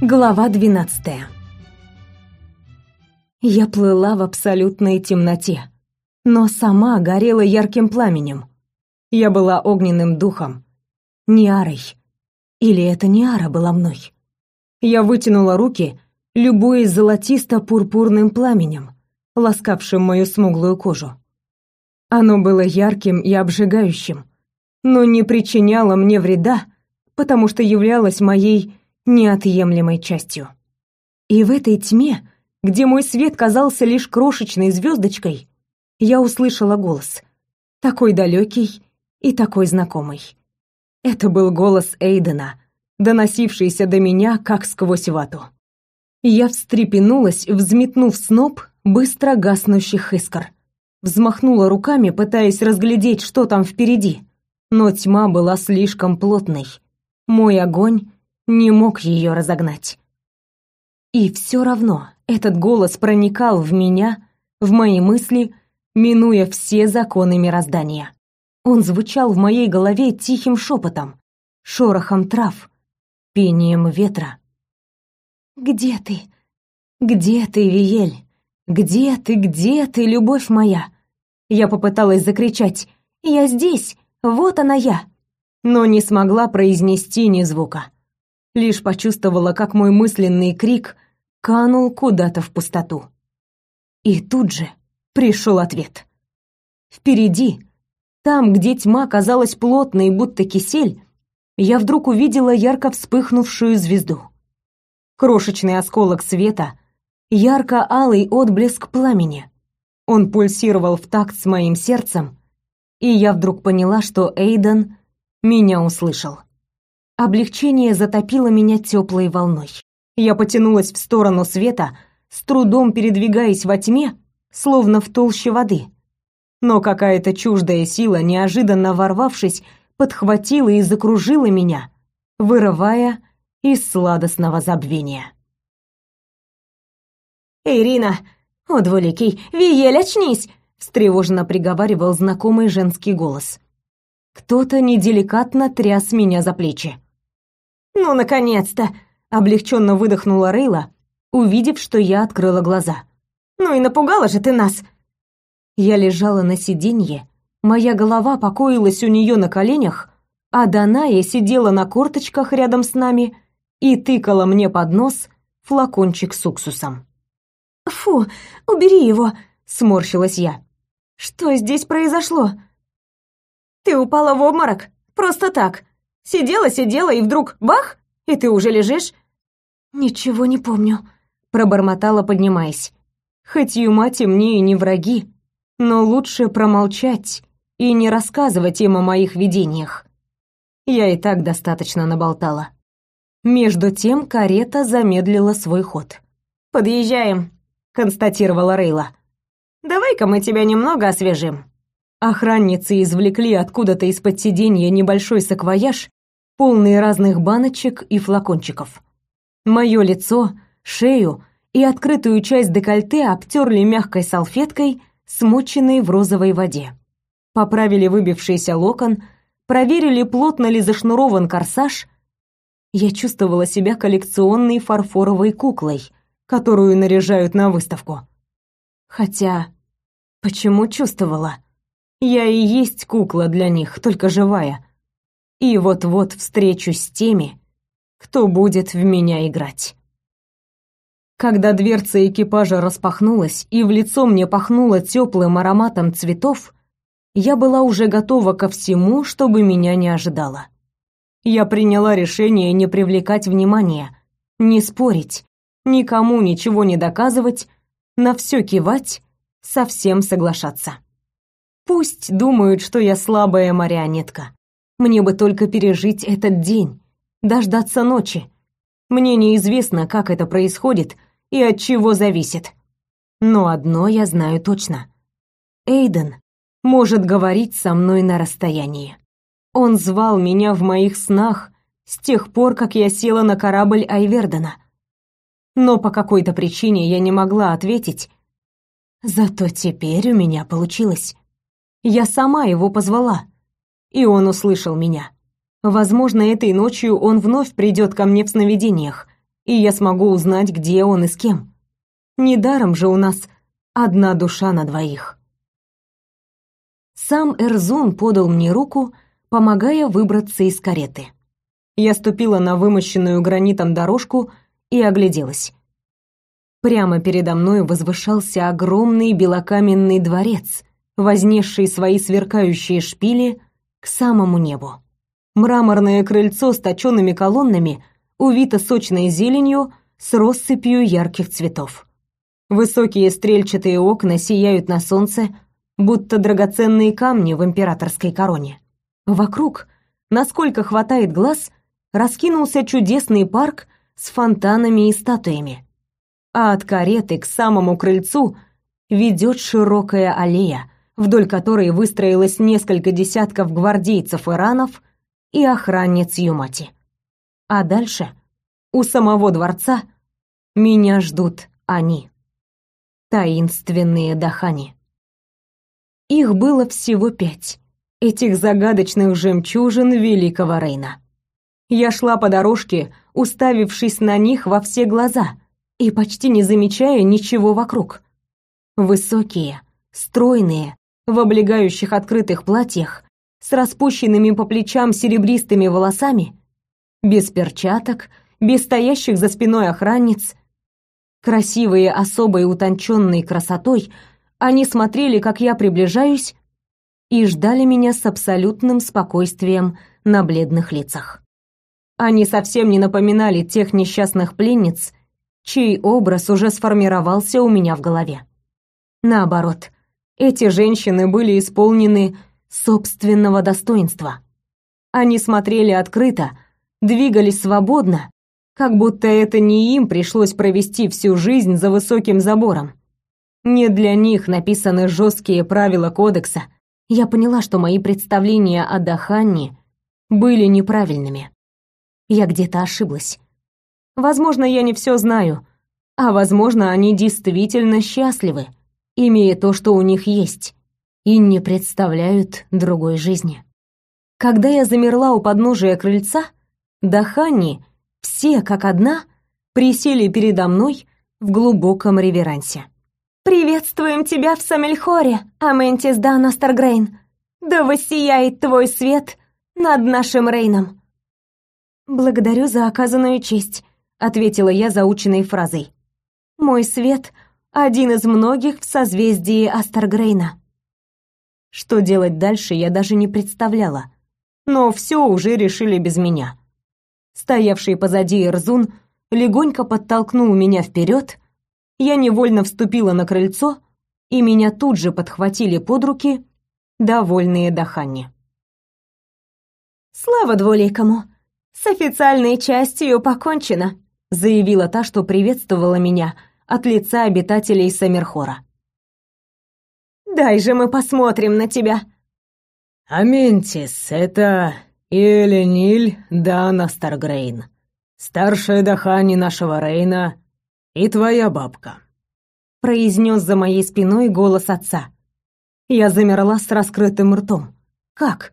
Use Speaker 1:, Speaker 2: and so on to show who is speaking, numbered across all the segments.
Speaker 1: Глава 12. Я плыла в абсолютной темноте, но сама горела ярким пламенем. Я была огненным духом, Ниарой. Или это Ниара была мной? Я вытянула руки, любуясь золотисто-пурпурным пламенем, ласкавшим мою смуглую кожу. Оно было ярким и обжигающим, но не причиняло мне вреда, потому что являлось моей неотъемлемой частью. И в этой тьме, где мой свет казался лишь крошечной звездочкой, я услышала голос, такой далекий и такой знакомый. Это был голос Эйдена, доносившийся до меня как сквозь вату. Я встрепенулась, взметнув сноп быстро гаснущих искр. Взмахнула руками, пытаясь разглядеть, что там впереди, но тьма была слишком плотной. Мой огонь не мог ее разогнать. И все равно этот голос проникал в меня, в мои мысли, минуя все законы мироздания. Он звучал в моей голове тихим шепотом, шорохом трав, пением ветра. «Где ты? Где ты, Виель? Где ты, где ты, любовь моя?» Я попыталась закричать «Я здесь! Вот она я!» но не смогла произнести ни звука лишь почувствовала, как мой мысленный крик канул куда-то в пустоту. И тут же пришел ответ. Впереди, там, где тьма казалась плотной, будто кисель, я вдруг увидела ярко вспыхнувшую звезду. Крошечный осколок света, ярко-алый отблеск пламени. Он пульсировал в такт с моим сердцем, и я вдруг поняла, что Эйден меня услышал. Облегчение затопило меня теплой волной. Я потянулась в сторону света, с трудом передвигаясь во тьме, словно в толще воды. Но какая-то чуждая сила, неожиданно ворвавшись, подхватила и закружила меня, вырывая из сладостного забвения. «Ирина! О, двуликий! Виель, очнись!» — встревоженно приговаривал знакомый женский голос. Кто-то неделикатно тряс меня за плечи. «Ну, наконец-то!» — облегченно выдохнула Рейла, увидев, что я открыла глаза. «Ну и напугала же ты нас!» Я лежала на сиденье, моя голова покоилась у нее на коленях, а Даная сидела на корточках рядом с нами и тыкала мне под нос флакончик с уксусом. «Фу, убери его!» — сморщилась я. «Что здесь произошло?» «Ты упала в обморок? Просто так!» Сидела-сидела, и вдруг бах, и ты уже лежишь. Ничего не помню, пробормотала, поднимаясь. Хоть Юма темнее не враги, но лучше промолчать и не рассказывать им о моих видениях. Я и так достаточно наболтала. Между тем карета замедлила свой ход. «Подъезжаем», — констатировала Рейла. «Давай-ка мы тебя немного освежим». Охранницы извлекли откуда-то из-под сиденья небольшой саквояж полные разных баночек и флакончиков. Мое лицо, шею и открытую часть декольте обтерли мягкой салфеткой, смоченной в розовой воде. Поправили выбившийся локон, проверили, плотно ли зашнурован корсаж. Я чувствовала себя коллекционной фарфоровой куклой, которую наряжают на выставку. Хотя, почему чувствовала? Я и есть кукла для них, только живая и вот-вот встречусь с теми, кто будет в меня играть. Когда дверца экипажа распахнулась и в лицо мне пахнуло теплым ароматом цветов, я была уже готова ко всему, чтобы меня не ожидало. Я приняла решение не привлекать внимания, не спорить, никому ничего не доказывать, на все кивать, совсем соглашаться. Пусть думают, что я слабая марионетка. Мне бы только пережить этот день, дождаться ночи. Мне неизвестно, как это происходит и от чего зависит. Но одно я знаю точно. Эйден может говорить со мной на расстоянии. Он звал меня в моих снах с тех пор, как я села на корабль Айвердена. Но по какой-то причине я не могла ответить. Зато теперь у меня получилось. Я сама его позвала и он услышал меня. Возможно, этой ночью он вновь придет ко мне в сновидениях, и я смогу узнать, где он и с кем. Недаром же у нас одна душа на двоих. Сам Эрзун подал мне руку, помогая выбраться из кареты. Я ступила на вымощенную гранитом дорожку и огляделась. Прямо передо мной возвышался огромный белокаменный дворец, вознесший свои сверкающие шпили самому небу. Мраморное крыльцо с точенными колоннами увито сочной зеленью с россыпью ярких цветов. Высокие стрельчатые окна сияют на солнце, будто драгоценные камни в императорской короне. Вокруг, насколько хватает глаз, раскинулся чудесный парк с фонтанами и статуями. А от кареты к самому крыльцу ведет широкая аллея, вдоль которой выстроилось несколько десятков гвардейцев иранов и охранниц Юмати. А дальше, у самого дворца, меня ждут они. Таинственные Дахани. Их было всего пять, этих загадочных жемчужин Великого Рейна. Я шла по дорожке, уставившись на них во все глаза и почти не замечая ничего вокруг. Высокие, стройные, в облегающих открытых платьях, с распущенными по плечам серебристыми волосами, без перчаток, без стоящих за спиной охранниц. Красивые особой утонченной красотой, они смотрели, как я приближаюсь, и ждали меня с абсолютным спокойствием на бледных лицах. Они совсем не напоминали тех несчастных пленниц, чей образ уже сформировался у меня в голове. Наоборот, эти женщины были исполнены собственного достоинства. Они смотрели открыто, двигались свободно, как будто это не им пришлось провести всю жизнь за высоким забором. Не для них написаны жесткие правила кодекса. Я поняла, что мои представления о Даханне были неправильными. Я где-то ошиблась. Возможно, я не все знаю, а возможно, они действительно счастливы имея то, что у них есть, и не представляют другой жизни. Когда я замерла у подножия крыльца, Дахани, все как одна, присели передо мной в глубоком реверансе. «Приветствуем тебя в Самельхоре, Аментис Дана Старгрейн! Да воссияет твой свет над нашим Рейном!» «Благодарю за оказанную честь», — ответила я заученной фразой. «Мой свет — один из многих в созвездии Астаргрейна. Что делать дальше, я даже не представляла. Но все уже решили без меня. Стоявший позади Эрзун легонько подтолкнул меня вперед, я невольно вступила на крыльцо, и меня тут же подхватили под руки довольные Дахани. «Слава двуликому! С официальной частью покончено!» заявила та, что приветствовала меня — от лица обитателей Самерхора. «Дай же мы посмотрим на тебя!»
Speaker 2: «Аментис, это Элениль Дана Старгрейн, старшая Дахани нашего Рейна и твоя бабка»,
Speaker 1: произнес за моей спиной голос отца. Я замерла с раскрытым ртом. «Как?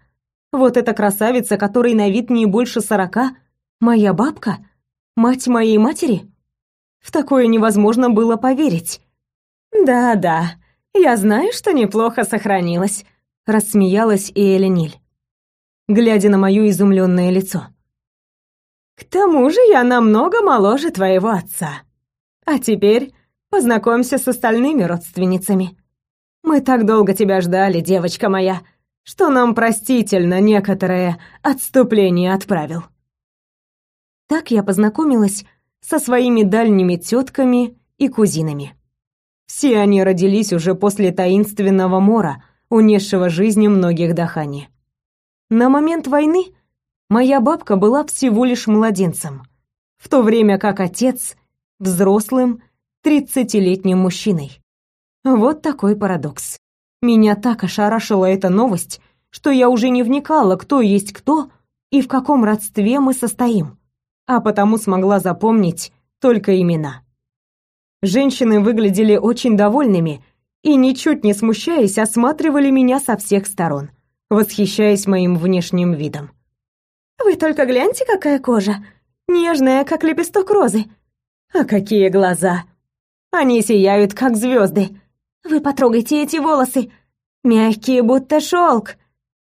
Speaker 1: Вот эта красавица, которой на вид не больше сорока, моя бабка? Мать моей матери?» В такое невозможно было поверить. «Да-да, я знаю, что неплохо сохранилась», — рассмеялась и Элениль, глядя на моё изумлённое лицо. «К тому же я намного моложе твоего отца. А теперь познакомься с остальными родственницами. Мы так долго тебя ждали, девочка моя, что нам простительно некоторое отступление отправил». Так я познакомилась со своими дальними тетками и кузинами. Все они родились уже после таинственного мора, унесшего жизни многих Дахани. На момент войны моя бабка была всего лишь младенцем, в то время как отец — взрослым, тридцатилетним мужчиной. Вот такой парадокс. Меня так ошарашила эта новость, что я уже не вникала, кто есть кто и в каком родстве мы состоим а потому смогла запомнить только имена. Женщины выглядели очень довольными и, ничуть не смущаясь, осматривали меня со всех сторон, восхищаясь моим внешним видом. «Вы только гляньте, какая кожа! Нежная, как лепесток розы! А какие глаза! Они сияют, как звезды. Вы потрогайте эти волосы. Мягкие, будто шелк.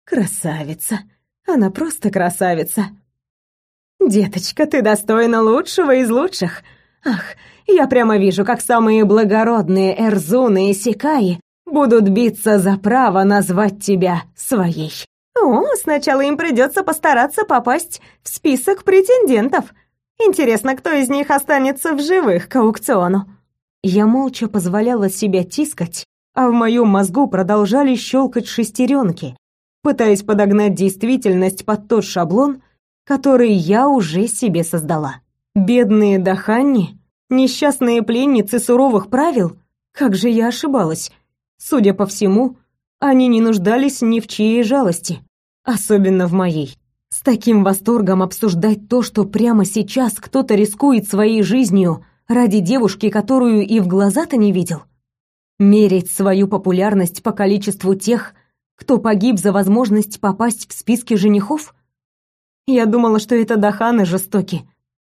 Speaker 1: Красавица. Она просто красавица. Деточка, ты достойна лучшего из лучших. Ах, я прямо вижу, как самые благородные Эрзуны и Сикаи будут биться за право назвать тебя своей. О, сначала им придется постараться попасть в список претендентов. Интересно, кто из них останется в живых к аукциону. Я молча позволяла себя тискать, а в моем мозгу продолжали щелкать шестеренки, пытаясь подогнать действительность под тот шаблон, который я уже себе создала. Бедные Даханни, несчастные пленницы суровых правил, как же я ошибалась. Судя по всему, они не нуждались ни в чьей жалости, особенно в моей. С таким восторгом обсуждать то, что прямо сейчас кто-то рискует своей жизнью ради девушки, которую и в глаза-то не видел. Мерить свою популярность по количеству тех, кто погиб за возможность попасть в списки женихов? Я думала, что это даханы жестоки,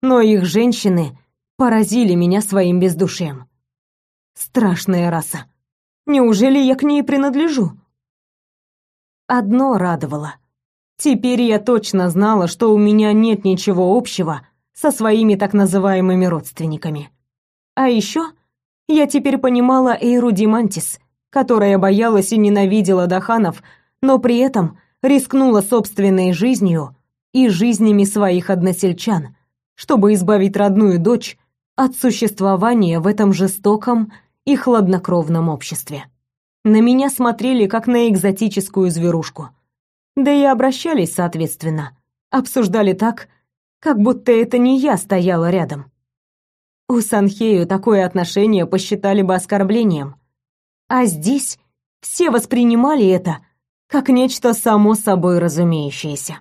Speaker 1: но их женщины поразили меня своим бездушием. Страшная раса. Неужели я к ней принадлежу? Одно радовало. Теперь я точно знала, что у меня нет ничего общего со своими так называемыми родственниками. А еще я теперь понимала Эйру Димантис, которая боялась и ненавидела Даханов, но при этом рискнула собственной жизнью и жизнями своих односельчан, чтобы избавить родную дочь от существования в этом жестоком и хладнокровном обществе. На меня смотрели как на экзотическую зверушку. Да и обращались соответственно. Обсуждали так, как будто это не я стояла рядом. У Санхею такое отношение посчитали бы оскорблением, а здесь все воспринимали это как нечто само собой разумеющееся.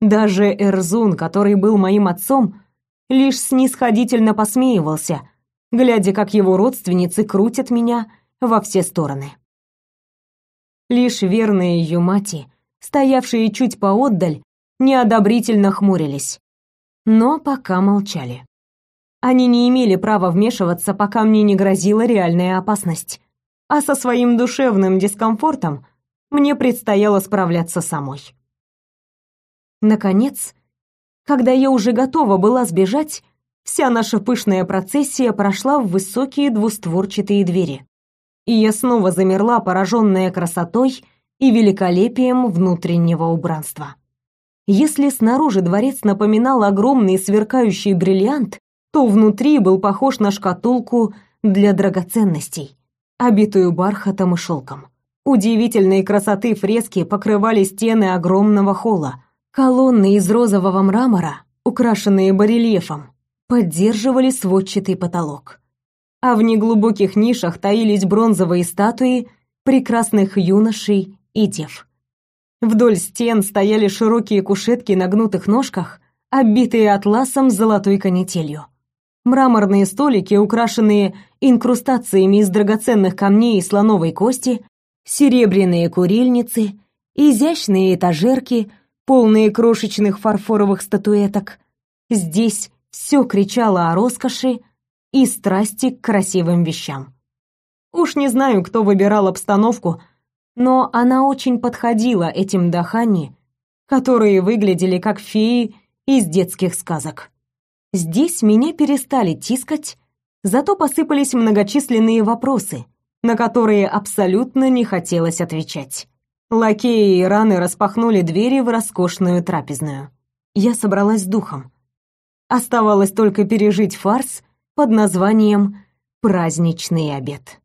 Speaker 1: Даже Эрзун, который был моим отцом, лишь снисходительно посмеивался, глядя, как его родственницы крутят меня во все стороны. Лишь верные Юмати, стоявшие чуть поотдаль, неодобрительно хмурились, но пока молчали. Они не имели права вмешиваться, пока мне не грозила реальная опасность а со своим душевным дискомфортом мне предстояло справляться самой. Наконец, когда я уже готова была сбежать, вся наша пышная процессия прошла в высокие двустворчатые двери. И я снова замерла, пораженная красотой и великолепием внутреннего убранства. Если снаружи дворец напоминал огромный сверкающий бриллиант, то внутри был похож на шкатулку для драгоценностей обитую бархатом и шелком. Удивительной красоты фрески покрывали стены огромного холла. Колонны из розового мрамора, украшенные барельефом, поддерживали сводчатый потолок. А в неглубоких нишах таились бронзовые статуи прекрасных юношей и дев. Вдоль стен стояли широкие кушетки на гнутых ножках, оббитые атласом с золотой канителью. Мраморные столики, украшенные инкрустациями из драгоценных камней и слоновой кости, серебряные курильницы, изящные этажерки, полные крошечных фарфоровых статуэток. Здесь все кричало о роскоши и страсти к красивым вещам. Уж не знаю, кто выбирал обстановку, но она очень подходила этим дахани, которые выглядели как феи из детских сказок. Здесь меня перестали тискать Зато посыпались многочисленные вопросы, на которые абсолютно не хотелось отвечать. Лакеи и раны распахнули двери в роскошную трапезную. Я собралась с духом. Оставалось только пережить фарс под названием «Праздничный обед».